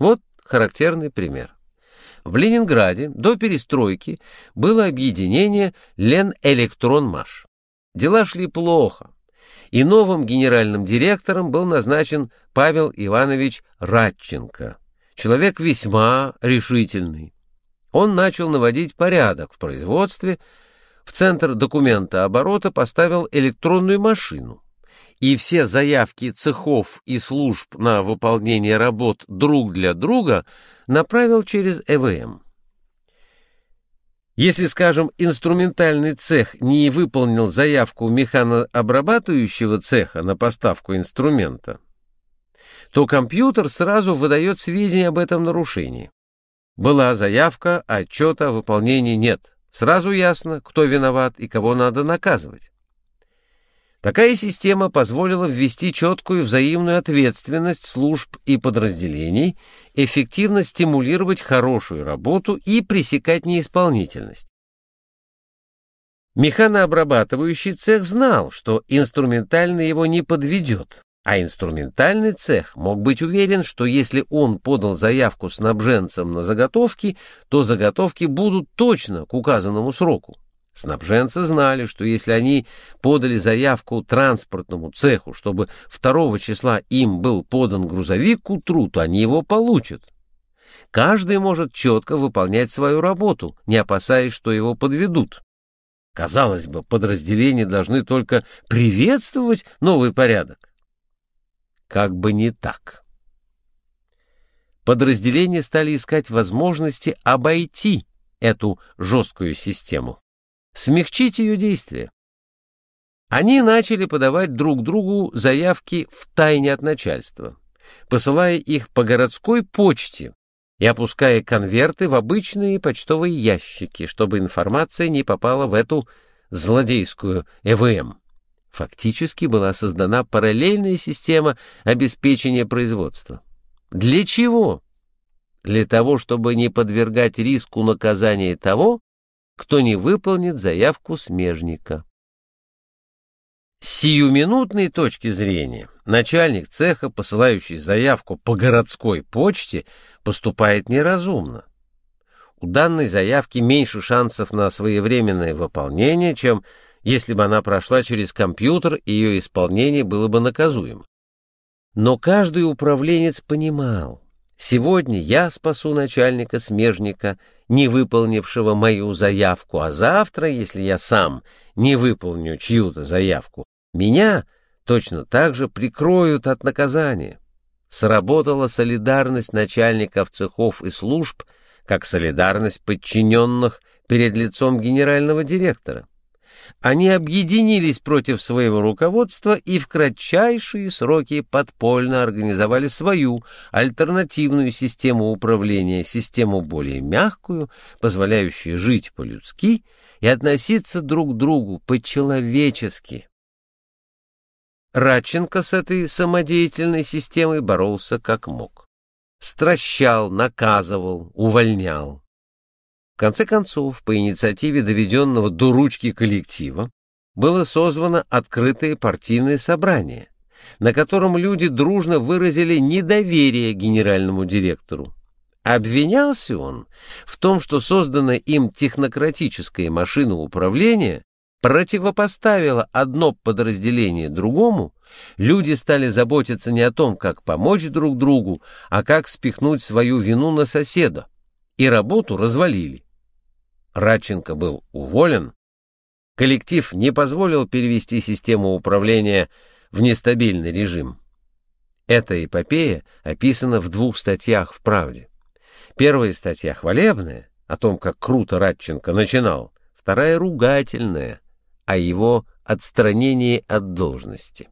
Вот характерный пример. В Ленинграде до перестройки было объединение Ленэлектронмаш. Дела шли плохо, и новым генеральным директором был назначен Павел Иванович Радченко, человек весьма решительный. Он начал наводить порядок в производстве, в центр документа оборота поставил электронную машину, и все заявки цехов и служб на выполнение работ друг для друга направил через ЭВМ. Если, скажем, инструментальный цех не выполнил заявку механообрабатывающего цеха на поставку инструмента, то компьютер сразу выдает сведения об этом нарушении. Была заявка, отчета о выполнении нет. Сразу ясно, кто виноват и кого надо наказывать. Такая система позволила ввести четкую взаимную ответственность служб и подразделений, эффективно стимулировать хорошую работу и пресекать неисполнительность. Механообрабатывающий цех знал, что инструментальный его не подведет, а инструментальный цех мог быть уверен, что если он подал заявку снабженцам на заготовки, то заготовки будут точно к указанному сроку. Снабженцы знали, что если они подали заявку транспортному цеху, чтобы 2 числа им был подан грузовик к утру, то они его получат. Каждый может четко выполнять свою работу, не опасаясь, что его подведут. Казалось бы, подразделения должны только приветствовать новый порядок. Как бы не так. Подразделения стали искать возможности обойти эту жесткую систему смягчить ее действие. Они начали подавать друг другу заявки в тайне от начальства, посылая их по городской почте и опуская конверты в обычные почтовые ящики, чтобы информация не попала в эту злодейскую ЭВМ. Фактически была создана параллельная система обеспечения производства. Для чего? Для того, чтобы не подвергать риску наказания того, кто не выполнит заявку смежника. С сиюминутной точки зрения начальник цеха, посылающий заявку по городской почте, поступает неразумно. У данной заявки меньше шансов на своевременное выполнение, чем если бы она прошла через компьютер и ее исполнение было бы наказуемо. Но каждый управленец понимал, Сегодня я спасу начальника смежника, не выполнившего мою заявку, а завтра, если я сам не выполню чью-то заявку, меня точно так же прикроют от наказания. Сработала солидарность начальников цехов и служб, как солидарность подчиненных перед лицом генерального директора. Они объединились против своего руководства и в кратчайшие сроки подпольно организовали свою альтернативную систему управления, систему более мягкую, позволяющую жить по-людски и относиться друг к другу по-человечески. Радченко с этой самодеятельной системой боролся как мог. Стращал, наказывал, увольнял конце концов, по инициативе доведенного до ручки коллектива, было созвано открытое партийное собрание, на котором люди дружно выразили недоверие генеральному директору. Обвинялся он в том, что созданная им технократическая машина управления противопоставила одно подразделение другому, люди стали заботиться не о том, как помочь друг другу, а как спихнуть свою вину на соседа, и работу развалили. Радченко был уволен, коллектив не позволил перевести систему управления в нестабильный режим. Эта эпопея описана в двух статьях в «Правде». Первая статья хвалебная, о том, как круто Радченко начинал, вторая ругательная, о его отстранении от должности.